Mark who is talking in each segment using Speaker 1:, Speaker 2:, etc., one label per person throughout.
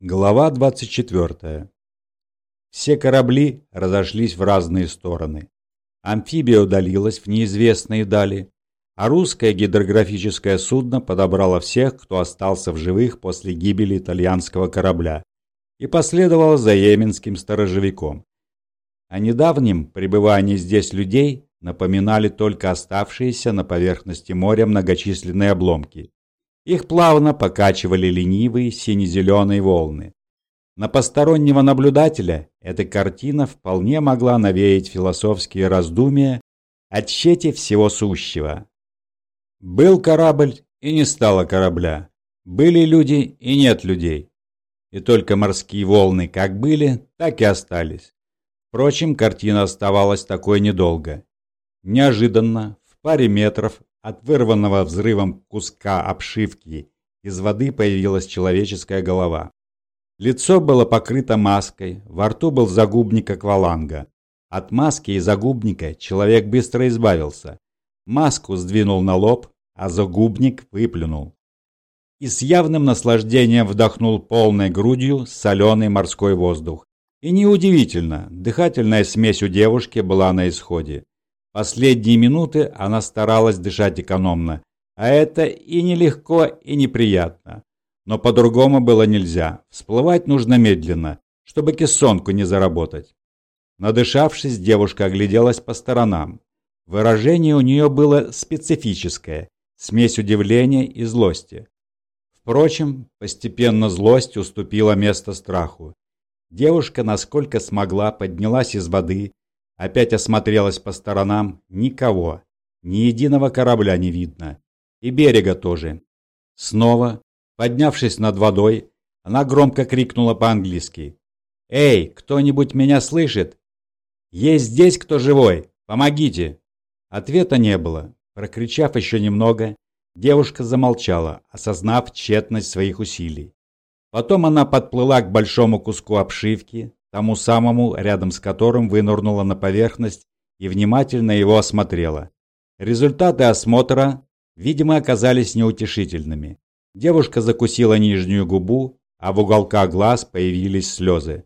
Speaker 1: Глава 24. Все корабли разошлись в разные стороны. Амфибия удалилась в неизвестные дали, а русское гидрографическое судно подобрало всех, кто остался в живых после гибели итальянского корабля, и последовало за йеменским сторожевиком. О недавнем пребывании здесь людей напоминали только оставшиеся на поверхности моря многочисленные обломки. Их плавно покачивали ленивые сине-зеленые волны. На постороннего наблюдателя эта картина вполне могла навеять философские раздумья о тщете всего сущего. Был корабль и не стало корабля. Были люди и нет людей. И только морские волны как были, так и остались. Впрочем, картина оставалась такой недолго. Неожиданно, в паре метров от вырванного взрывом куска обшивки из воды появилась человеческая голова. Лицо было покрыто маской, во рту был загубник акваланга. От маски и загубника человек быстро избавился. Маску сдвинул на лоб, а загубник выплюнул. И с явным наслаждением вдохнул полной грудью соленый морской воздух. И неудивительно, дыхательная смесь у девушки была на исходе. Последние минуты она старалась дышать экономно, а это и нелегко, и неприятно. Но по-другому было нельзя. Всплывать нужно медленно, чтобы кессонку не заработать. Надышавшись, девушка огляделась по сторонам. Выражение у нее было специфическое, смесь удивления и злости. Впрочем, постепенно злость уступила место страху. Девушка, насколько смогла, поднялась из воды, Опять осмотрелась по сторонам. Никого. Ни единого корабля не видно. И берега тоже. Снова, поднявшись над водой, она громко крикнула по-английски. «Эй, кто-нибудь меня слышит? Есть здесь кто живой? Помогите!» Ответа не было. Прокричав еще немного, девушка замолчала, осознав тщетность своих усилий. Потом она подплыла к большому куску обшивки, тому самому, рядом с которым вынырнула на поверхность и внимательно его осмотрела. Результаты осмотра, видимо, оказались неутешительными. Девушка закусила нижнюю губу, а в уголках глаз появились слезы.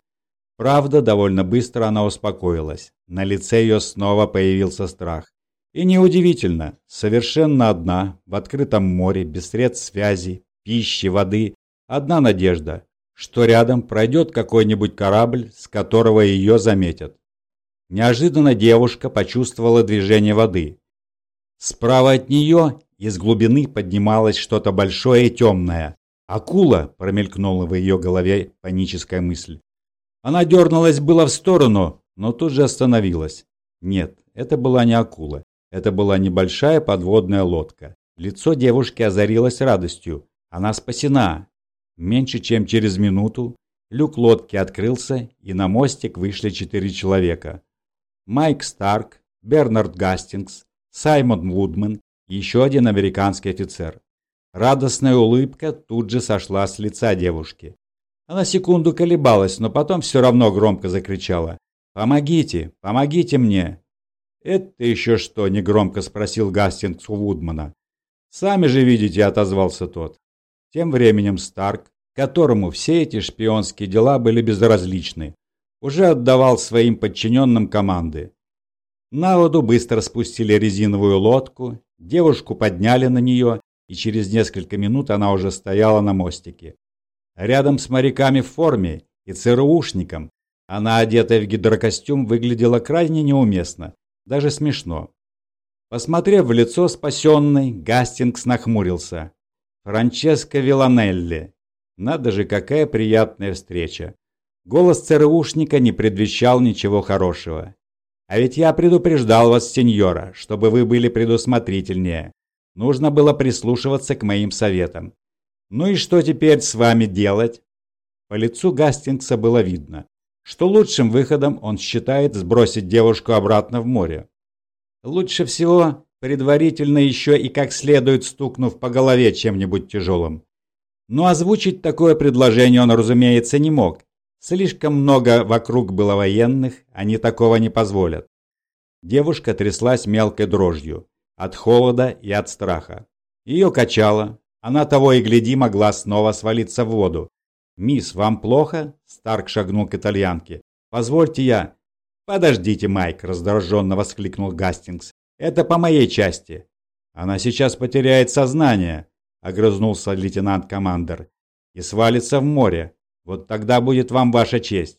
Speaker 1: Правда, довольно быстро она успокоилась. На лице ее снова появился страх. И неудивительно, совершенно одна, в открытом море, без средств связи, пищи, воды, одна надежда что рядом пройдет какой-нибудь корабль, с которого ее заметят. Неожиданно девушка почувствовала движение воды. Справа от нее из глубины поднималось что-то большое и темное. «Акула!» – промелькнула в ее голове паническая мысль. Она дернулась было в сторону, но тут же остановилась. Нет, это была не акула. Это была небольшая подводная лодка. Лицо девушки озарилось радостью. Она спасена. Меньше чем через минуту люк лодки открылся, и на мостик вышли четыре человека. Майк Старк, Бернард Гастингс, Саймон Вудман и еще один американский офицер. Радостная улыбка тут же сошла с лица девушки. Она секунду колебалась, но потом все равно громко закричала. «Помогите! Помогите мне!» «Это еще что?» – негромко спросил Гастингс у Вудмана. «Сами же видите», – отозвался тот. Тем временем Старк, которому все эти шпионские дела были безразличны, уже отдавал своим подчиненным команды. На воду быстро спустили резиновую лодку, девушку подняли на нее, и через несколько минут она уже стояла на мостике. Рядом с моряками в форме и ЦРУшником она, одетая в гидрокостюм, выглядела крайне неуместно, даже смешно. Посмотрев в лицо спасенной, Гастингс нахмурился. Франческо Виланелли. Надо же, какая приятная встреча. Голос ЦРУшника не предвещал ничего хорошего. А ведь я предупреждал вас, сеньора, чтобы вы были предусмотрительнее. Нужно было прислушиваться к моим советам. Ну и что теперь с вами делать? По лицу Гастингса было видно, что лучшим выходом он считает сбросить девушку обратно в море. Лучше всего предварительно еще и как следует стукнув по голове чем-нибудь тяжелым. Но озвучить такое предложение он, разумеется, не мог. Слишком много вокруг было военных, они такого не позволят. Девушка тряслась мелкой дрожью, от холода и от страха. Ее качало, она того и гляди могла снова свалиться в воду. «Мисс, вам плохо?» Старк шагнул к итальянке. «Позвольте я...» «Подождите, Майк!» – раздраженно воскликнул Гастингс. «Это по моей части!» «Она сейчас потеряет сознание!» – огрызнулся лейтенант-командер. «И свалится в море. Вот тогда будет вам ваша честь.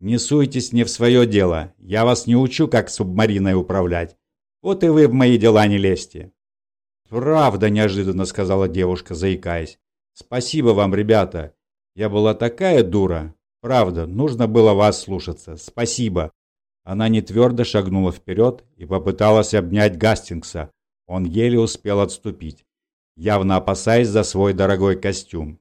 Speaker 1: Не суйтесь не в свое дело. Я вас не учу, как субмариной управлять. Вот и вы в мои дела не лезьте». «Правда», – неожиданно сказала девушка, заикаясь. «Спасибо вам, ребята. Я была такая дура. Правда, нужно было вас слушаться. Спасибо». Она не твердо шагнула вперед и попыталась обнять Гастингса. Он еле успел отступить, явно опасаясь за свой дорогой костюм.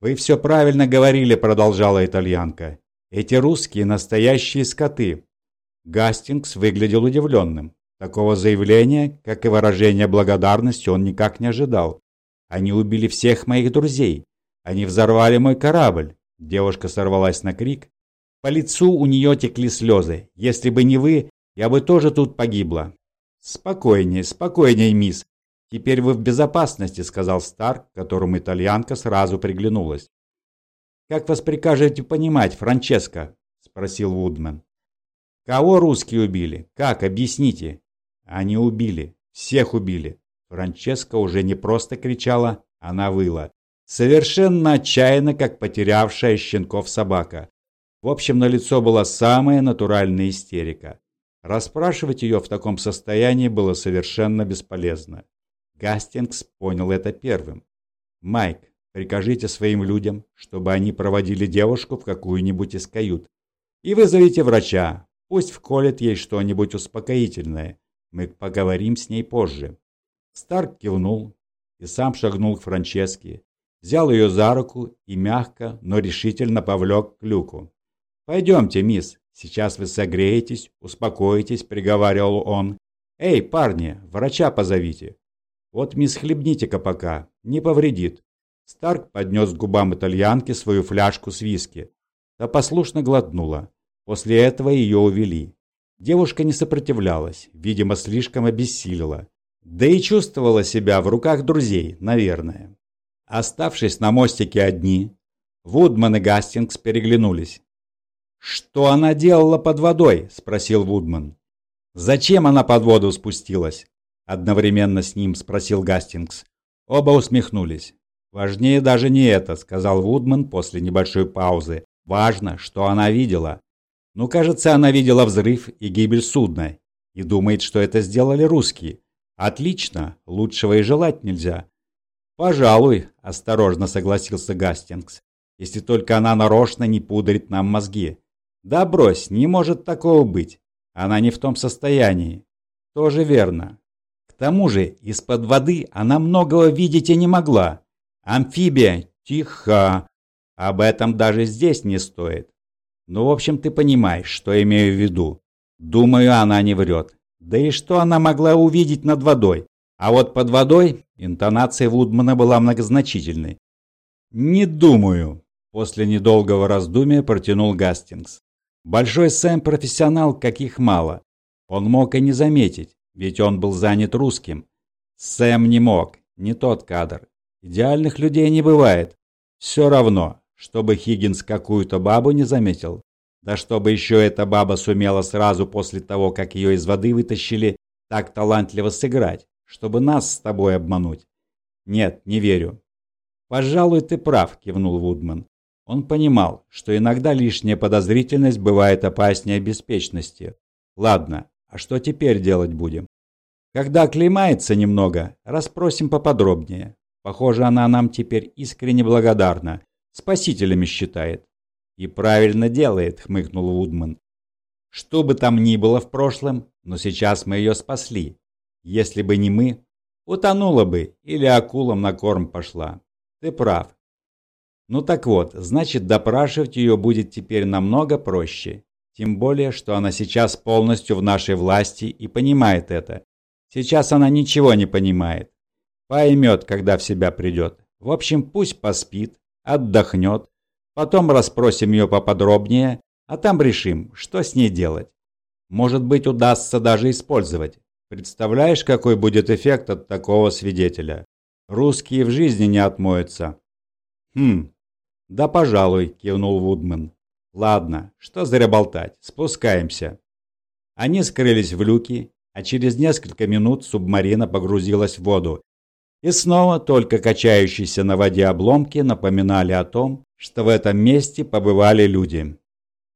Speaker 1: «Вы все правильно говорили», – продолжала итальянка. «Эти русские – настоящие скоты». Гастингс выглядел удивленным. Такого заявления, как и выражения благодарности, он никак не ожидал. Они убили всех моих друзей. Они взорвали мой корабль. Девушка сорвалась на крик. По лицу у нее текли слезы. Если бы не вы, я бы тоже тут погибла. Спокойнее, спокойнее, мисс. Теперь вы в безопасности, сказал Старк, которому итальянка сразу приглянулась. Как вас прикажете понимать, Франческо? спросил Вудман. Кого русские убили? Как, объясните? Они убили. Всех убили. Франческа уже не просто кричала, она выла. Совершенно отчаянно, как потерявшая щенков собака. В общем, на лицо была самая натуральная истерика. Расспрашивать ее в таком состоянии было совершенно бесполезно. Гастингс понял это первым. «Майк, прикажите своим людям, чтобы они проводили девушку в какую-нибудь из кают. И вызовите врача, пусть вколет ей что-нибудь успокоительное. Мы поговорим с ней позже». Старк кивнул и сам шагнул к Франческе, взял ее за руку и мягко, но решительно повлек к люку. «Пойдемте, мисс, сейчас вы согреетесь, успокоитесь», — приговаривал он. «Эй, парни, врача позовите». «Вот мисс хлебните-ка пока, не повредит». Старк поднес к губам итальянки свою фляжку с виски. Та послушно глотнула. После этого ее увели. Девушка не сопротивлялась, видимо, слишком обессилила. Да и чувствовала себя в руках друзей, наверное. Оставшись на мостике одни, Вудман и Гастингс переглянулись. «Что она делала под водой?» – спросил Вудман. «Зачем она под воду спустилась?» – одновременно с ним спросил Гастингс. Оба усмехнулись. «Важнее даже не это», – сказал Вудман после небольшой паузы. «Важно, что она видела. Ну, кажется, она видела взрыв и гибель судна и думает, что это сделали русские. Отлично, лучшего и желать нельзя. Пожалуй, осторожно согласился Гастингс, если только она нарочно не пудрит нам мозги. Да брось, не может такого быть. Она не в том состоянии. Тоже верно. Тому же, из-под воды она многого видеть и не могла. Амфибия, тихо. Об этом даже здесь не стоит. Ну, в общем, ты понимаешь, что имею в виду. Думаю, она не врет. Да и что она могла увидеть над водой? А вот под водой интонация Вудмана была многозначительной. «Не думаю», – после недолгого раздумия протянул Гастингс. «Большой Сэм профессионал, каких мало. Он мог и не заметить, ведь он был занят русским. Сэм не мог, не тот кадр. Идеальных людей не бывает. Все равно, чтобы Хиггинс какую-то бабу не заметил. Да чтобы еще эта баба сумела сразу после того, как ее из воды вытащили, так талантливо сыграть, чтобы нас с тобой обмануть. Нет, не верю. Пожалуй, ты прав, кивнул Вудман. Он понимал, что иногда лишняя подозрительность бывает опаснее беспечности. Ладно, а что теперь делать будем? Когда оклемается немного, расспросим поподробнее. Похоже, она нам теперь искренне благодарна спасителями считает. И правильно делает, хмыкнул Вудман. Что бы там ни было в прошлом, но сейчас мы ее спасли. Если бы не мы, утонула бы или акулам на корм пошла. Ты прав. Ну так вот, значит, допрашивать ее будет теперь намного проще. Тем более, что она сейчас полностью в нашей власти и понимает это. Сейчас она ничего не понимает. Поймет, когда в себя придет. В общем, пусть поспит, отдохнет, потом расспросим ее поподробнее, а там решим, что с ней делать. Может быть, удастся даже использовать. Представляешь, какой будет эффект от такого свидетеля? Русские в жизни не отмоются. Хм, «Да, пожалуй», — кивнул Вудман. «Ладно, что зря болтать, спускаемся». Они скрылись в люке, а через несколько минут субмарина погрузилась в воду. И снова только качающиеся на воде обломки напоминали о том, что в этом месте побывали люди.